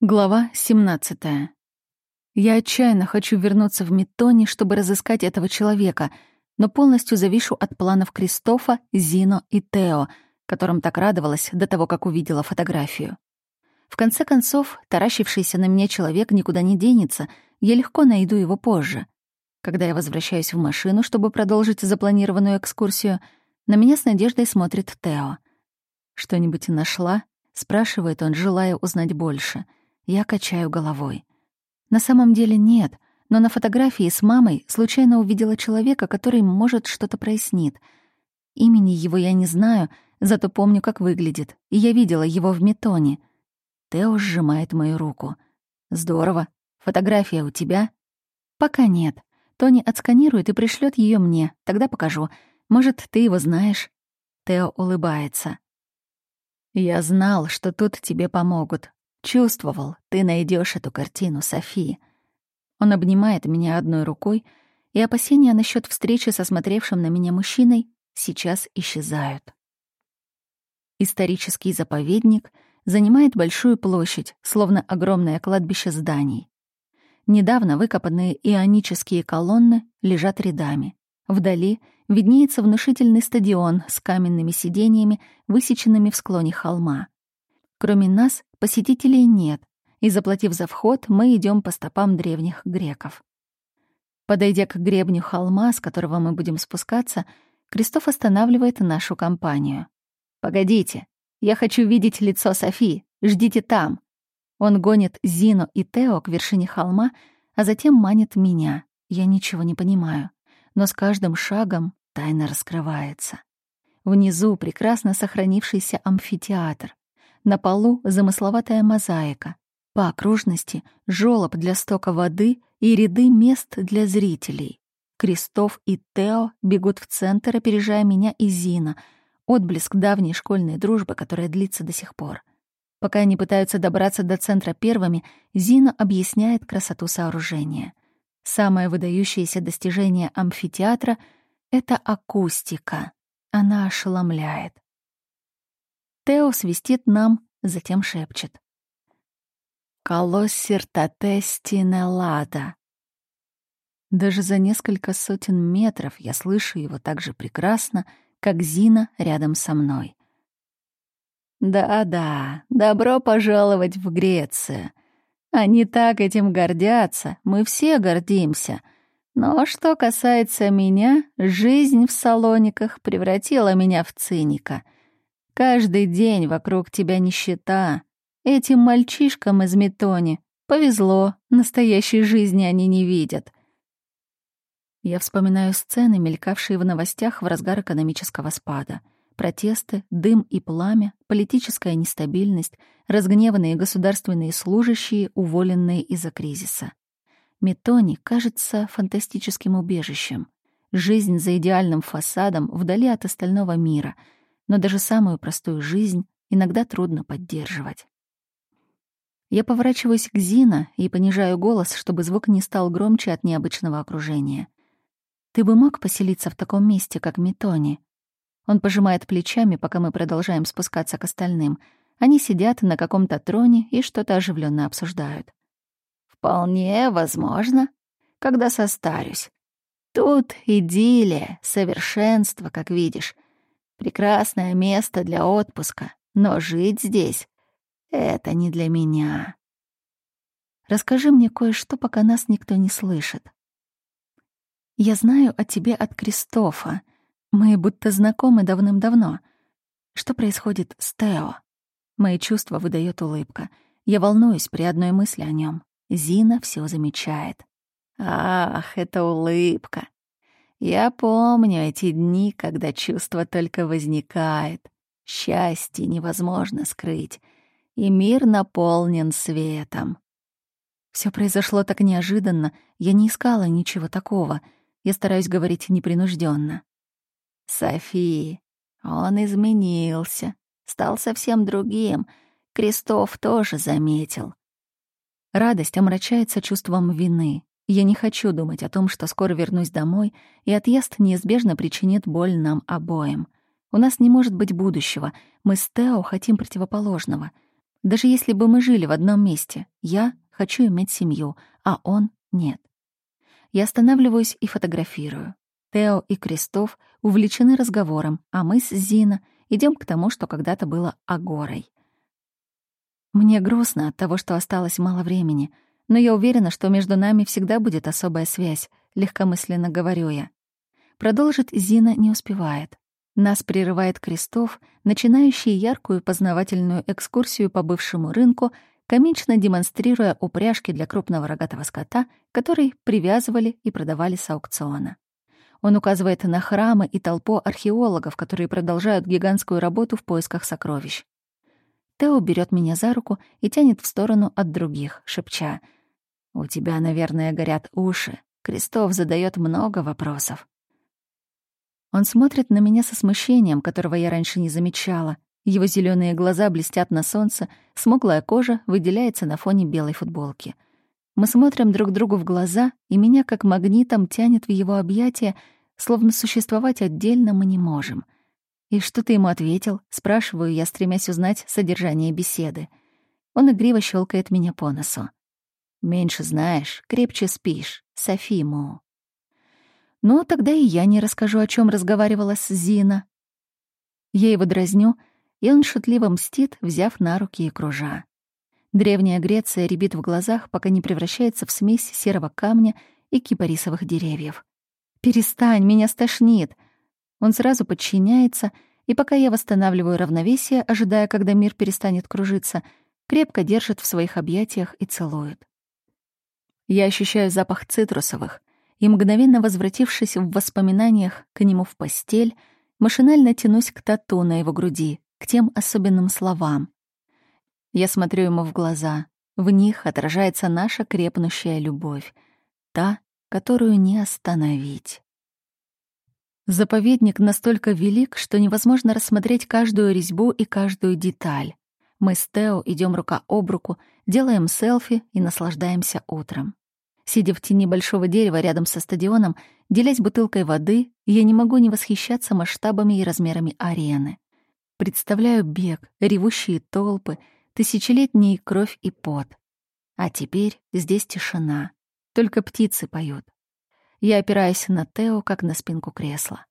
Глава 17. Я отчаянно хочу вернуться в Миттони, чтобы разыскать этого человека, но полностью завишу от планов Кристофа, Зино и Тео, которым так радовалась до того, как увидела фотографию. В конце концов, таращившийся на меня человек никуда не денется, я легко найду его позже. Когда я возвращаюсь в машину, чтобы продолжить запланированную экскурсию, на меня с надеждой смотрит Тео. «Что-нибудь нашла?» — спрашивает он, желая узнать больше — я качаю головой. На самом деле нет, но на фотографии с мамой случайно увидела человека, который, может, что-то прояснит. Имени его я не знаю, зато помню, как выглядит, и я видела его в метоне. Тео сжимает мою руку. «Здорово. Фотография у тебя?» «Пока нет. Тони отсканирует и пришлет ее мне. Тогда покажу. Может, ты его знаешь?» Тео улыбается. «Я знал, что тут тебе помогут. Чувствовал, ты найдешь эту картину, Софии. Он обнимает меня одной рукой, и опасения насчет встречи со смотревшим на меня мужчиной сейчас исчезают. Исторический заповедник занимает большую площадь, словно огромное кладбище зданий. Недавно выкопанные ионические колонны лежат рядами. Вдали виднеется внушительный стадион с каменными сидениями, высеченными в склоне холма. Кроме нас, посетителей нет, и, заплатив за вход, мы идем по стопам древних греков. Подойдя к гребню холма, с которого мы будем спускаться, Крестов останавливает нашу компанию. «Погодите, я хочу видеть лицо Софи, ждите там». Он гонит Зину и Тео к вершине холма, а затем манит меня. Я ничего не понимаю, но с каждым шагом тайна раскрывается. Внизу прекрасно сохранившийся амфитеатр. На полу замысловатая мозаика. По окружности — жёлоб для стока воды и ряды мест для зрителей. Крестов и Тео бегут в центр, опережая меня и Зина. Отблеск давней школьной дружбы, которая длится до сих пор. Пока они пытаются добраться до центра первыми, Зина объясняет красоту сооружения. Самое выдающееся достижение амфитеатра — это акустика. Она ошеломляет. Тео свистит нам, затем шепчет. «Колоссертате стинелада». Даже за несколько сотен метров я слышу его так же прекрасно, как Зина рядом со мной. «Да-да, добро пожаловать в Грецию. Они так этим гордятся, мы все гордимся. Но что касается меня, жизнь в Салониках превратила меня в циника — Каждый день вокруг тебя нищета. Этим мальчишкам из Метони повезло, настоящей жизни они не видят. Я вспоминаю сцены, мелькавшие в новостях в разгар экономического спада. Протесты, дым и пламя, политическая нестабильность, разгневанные государственные служащие, уволенные из-за кризиса. Метони кажется фантастическим убежищем. Жизнь за идеальным фасадом вдали от остального мира — но даже самую простую жизнь иногда трудно поддерживать. Я поворачиваюсь к Зина и понижаю голос, чтобы звук не стал громче от необычного окружения. «Ты бы мог поселиться в таком месте, как Метони?» Он пожимает плечами, пока мы продолжаем спускаться к остальным. Они сидят на каком-то троне и что-то оживленно обсуждают. «Вполне возможно, когда состарюсь. Тут идиллия, совершенство, как видишь. Прекрасное место для отпуска, но жить здесь — это не для меня. Расскажи мне кое-что, пока нас никто не слышит. Я знаю о тебе от Кристофа. Мы будто знакомы давным-давно. Что происходит с Тео? Мои чувства выдает улыбка. Я волнуюсь при одной мысли о нем. Зина все замечает. Ах, это улыбка. Я помню эти дни, когда чувство только возникает. Счастье невозможно скрыть, и мир наполнен светом. Все произошло так неожиданно, я не искала ничего такого. Я стараюсь говорить непринужденно. Софи, он изменился, стал совсем другим. Крестов тоже заметил. Радость омрачается чувством вины. Я не хочу думать о том, что скоро вернусь домой, и отъезд неизбежно причинит боль нам обоим. У нас не может быть будущего. Мы с Тео хотим противоположного. Даже если бы мы жили в одном месте, я хочу иметь семью, а он — нет. Я останавливаюсь и фотографирую. Тео и Крестов увлечены разговором, а мы с Зина идем к тому, что когда-то было Агорой. Мне грустно от того, что осталось мало времени, но я уверена, что между нами всегда будет особая связь, легкомысленно говорю я. Продолжить Зина не успевает. Нас прерывает Крестов, начинающий яркую познавательную экскурсию по бывшему рынку, комично демонстрируя упряжки для крупного рогатого скота, который привязывали и продавали с аукциона. Он указывает на храмы и толпу археологов, которые продолжают гигантскую работу в поисках сокровищ. Тео берет меня за руку и тянет в сторону от других, шепча. «У тебя, наверное, горят уши. Крестов задает много вопросов». Он смотрит на меня со смущением, которого я раньше не замечала. Его зеленые глаза блестят на солнце, смуглая кожа выделяется на фоне белой футболки — мы смотрим друг другу в глаза, и меня как магнитом тянет в его объятия, словно существовать отдельно мы не можем. «И что ты ему ответил?» — спрашиваю я, стремясь узнать содержание беседы. Он игриво щелкает меня по носу. «Меньше знаешь, крепче спишь. Софиму». «Ну, тогда и я не расскажу, о чем разговаривала с Зина». Я его дразню, и он шутливо мстит, взяв на руки и кружа. Древняя Греция рябит в глазах, пока не превращается в смесь серого камня и кипарисовых деревьев. «Перестань, меня стошнит!» Он сразу подчиняется, и пока я восстанавливаю равновесие, ожидая, когда мир перестанет кружиться, крепко держит в своих объятиях и целует. Я ощущаю запах цитрусовых, и, мгновенно возвратившись в воспоминаниях к нему в постель, машинально тянусь к тату на его груди, к тем особенным словам. Я смотрю ему в глаза. В них отражается наша крепнущая любовь. Та, которую не остановить. Заповедник настолько велик, что невозможно рассмотреть каждую резьбу и каждую деталь. Мы с Тео идем рука об руку, делаем селфи и наслаждаемся утром. Сидя в тени большого дерева рядом со стадионом, делясь бутылкой воды, я не могу не восхищаться масштабами и размерами арены. Представляю бег, ревущие толпы — Тысячелетний кровь и пот. А теперь здесь тишина. Только птицы поют. Я опираюсь на Тео, как на спинку кресла.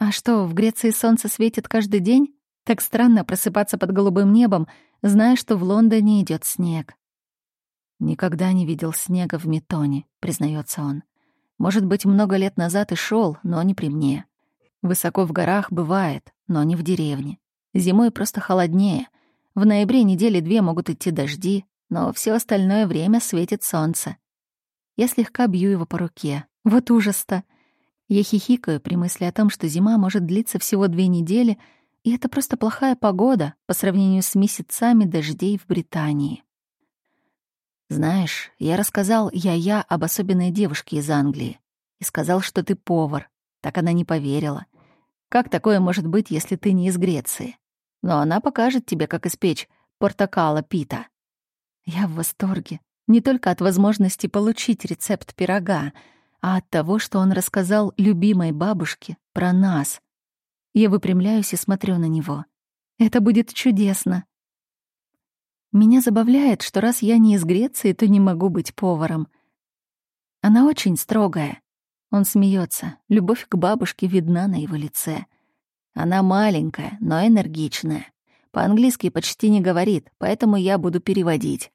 А что, в Греции солнце светит каждый день? Так странно просыпаться под голубым небом, зная, что в Лондоне идет снег. Никогда не видел снега в Метоне, признается он. Может быть, много лет назад и шел, но не при мне. Высоко в горах бывает, но не в деревне. Зимой просто холоднее, в ноябре недели две могут идти дожди, но все остальное время светит солнце. Я слегка бью его по руке. Вот ужас-то! Я хихикаю при мысли о том, что зима может длиться всего две недели, и это просто плохая погода по сравнению с месяцами дождей в Британии. Знаешь, я рассказал я-я об особенной девушке из Англии и сказал, что ты повар. Так она не поверила. Как такое может быть, если ты не из Греции? но она покажет тебе, как испечь портокала пита. Я в восторге. Не только от возможности получить рецепт пирога, а от того, что он рассказал любимой бабушке про нас. Я выпрямляюсь и смотрю на него. Это будет чудесно. Меня забавляет, что раз я не из Греции, то не могу быть поваром. Она очень строгая. Он смеется. Любовь к бабушке видна на его лице. Она маленькая, но энергичная. По-английски почти не говорит, поэтому я буду переводить.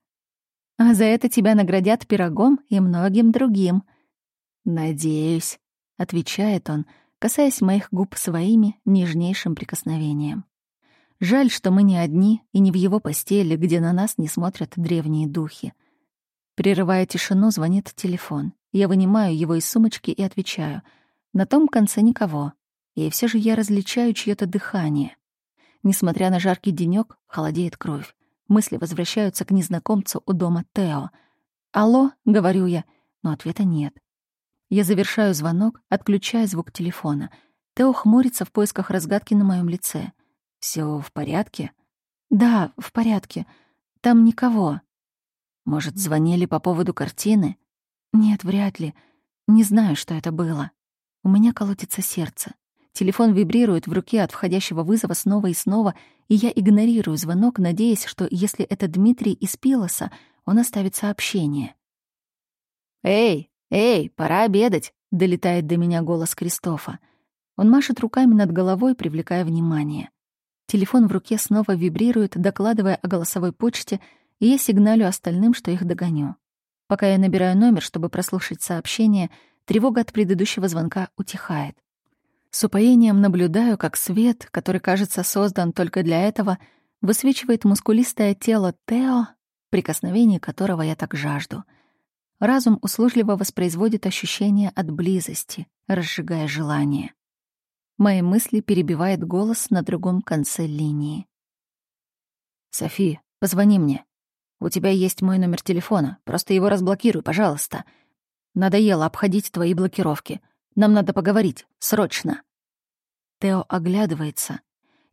А за это тебя наградят пирогом и многим другим. Надеюсь, отвечает он, касаясь моих губ своими нежнейшим прикосновением. Жаль, что мы не одни и не в его постели, где на нас не смотрят древние духи. Прерывая тишину, звонит телефон. Я вынимаю его из сумочки и отвечаю. На том конце никого и все же я различаю чье-то дыхание. Несмотря на жаркий денёк, холодеет кровь. Мысли возвращаются к незнакомцу у дома Тео. «Алло?» — говорю я, но ответа нет. Я завершаю звонок, отключая звук телефона. Тео хмурится в поисках разгадки на моем лице. Все в порядке?» «Да, в порядке. Там никого». «Может, звонили по поводу картины?» «Нет, вряд ли. Не знаю, что это было. У меня колотится сердце. Телефон вибрирует в руке от входящего вызова снова и снова, и я игнорирую звонок, надеясь, что если это Дмитрий из Пилоса, он оставит сообщение. «Эй, эй, пора обедать!» — долетает до меня голос Кристофа. Он машет руками над головой, привлекая внимание. Телефон в руке снова вибрирует, докладывая о голосовой почте, и я сигналю остальным, что их догоню. Пока я набираю номер, чтобы прослушать сообщение, тревога от предыдущего звонка утихает. С упоением наблюдаю, как свет, который, кажется, создан только для этого, высвечивает мускулистое тело Тео, прикосновение которого я так жажду. Разум услужливо воспроизводит ощущение от близости, разжигая желание. Мои мысли перебивает голос на другом конце линии. «Софи, позвони мне. У тебя есть мой номер телефона. Просто его разблокируй, пожалуйста. Надоело обходить твои блокировки. Нам надо поговорить. Срочно. Тео оглядывается,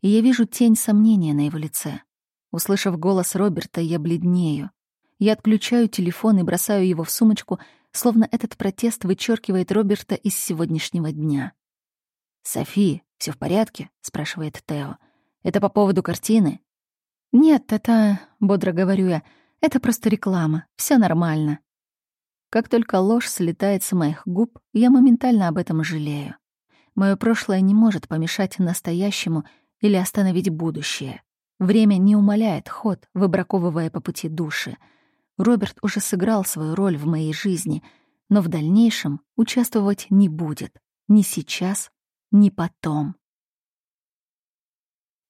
и я вижу тень сомнения на его лице. Услышав голос Роберта, я бледнею. Я отключаю телефон и бросаю его в сумочку, словно этот протест вычеркивает Роберта из сегодняшнего дня. «Софи, все в порядке?» — спрашивает Тео. «Это по поводу картины?» «Нет, это...» — бодро говорю я. «Это просто реклама. Все нормально». Как только ложь слетает с моих губ, я моментально об этом жалею. Мое прошлое не может помешать настоящему или остановить будущее. Время не умаляет ход, выбраковывая по пути души. Роберт уже сыграл свою роль в моей жизни, но в дальнейшем участвовать не будет. Ни сейчас, ни потом.